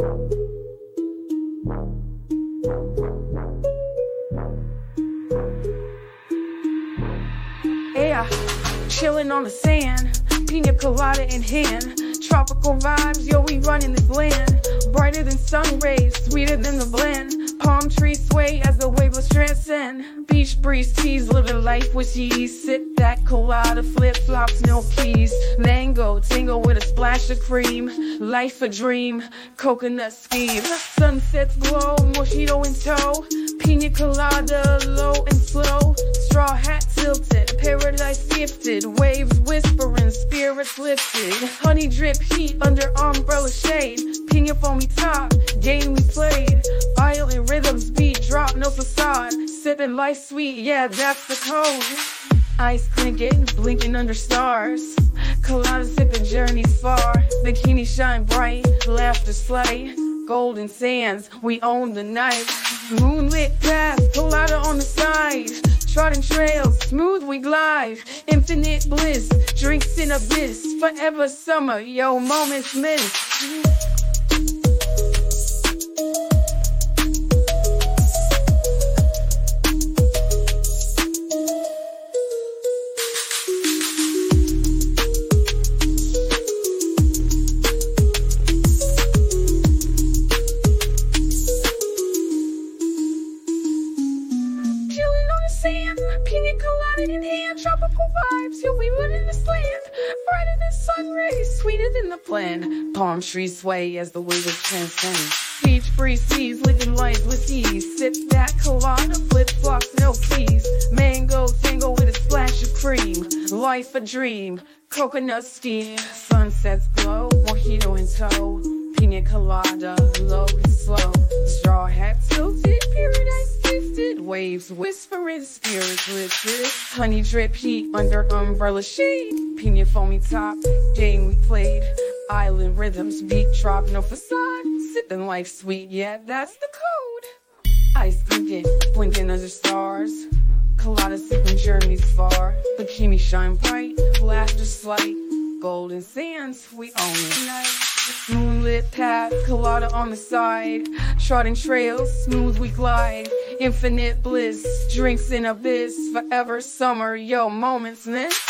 Yeah, chilling on the sand, pina colada in hand. Tropical vibes, yo, we running this land. Brighter than sun rays, sweeter than the blend. Palm trees sway as the wavelets transcend. Beach breeze tease, living life with ease. Sip that colada, flip flops, no keys. Mango, tingle with a splash of cream. Life a dream, coconut scheme. Sunsets glow, mojito in tow. Pina colada, low and Honey drip heat under umbrella shade. Pina foamy top, game we played. Violent rhythms beat, drop no facade. Sipping life sweet, yeah, that's the code. Ice clinking, blinking under stars. Colada sipping journeys far. Bikini shine bright, laughter slay. Golden sands, we own the night. Moonlit path, colada on the side. Trodden trails, smooth we glide. Infinite bliss, drinks in abyss. Forever summer, yo, moments missed. In hand, tropical vibes. Yo, we running this land, brighter than sun rays, sweeter than the blend. Palm trees sway as the waves transcend. Beach breeze seas, living life with ease. Sip that colada, flip flops, no keys. Mango tango with a splash of cream. Life a dream, coconut steam. Sunsets glow, mojito in tow. Pina colada, low and slow. Waves whispering, spirits lifted. Honey drip heat under umbrella shade. Pina foamy top, game we played. Island rhythms beat, drop no facade. Sipping life sweet, yeah, that's the code. Ice blinking, blinking under stars. Colada sipping journeys far. Bikini shine bright, laughter slight. Golden sands, we own it. Moonlit path, colada on the side. Trodden trails, smooth we glide. Infinite bliss, drinks in abyss. Forever summer, yo, moments miss.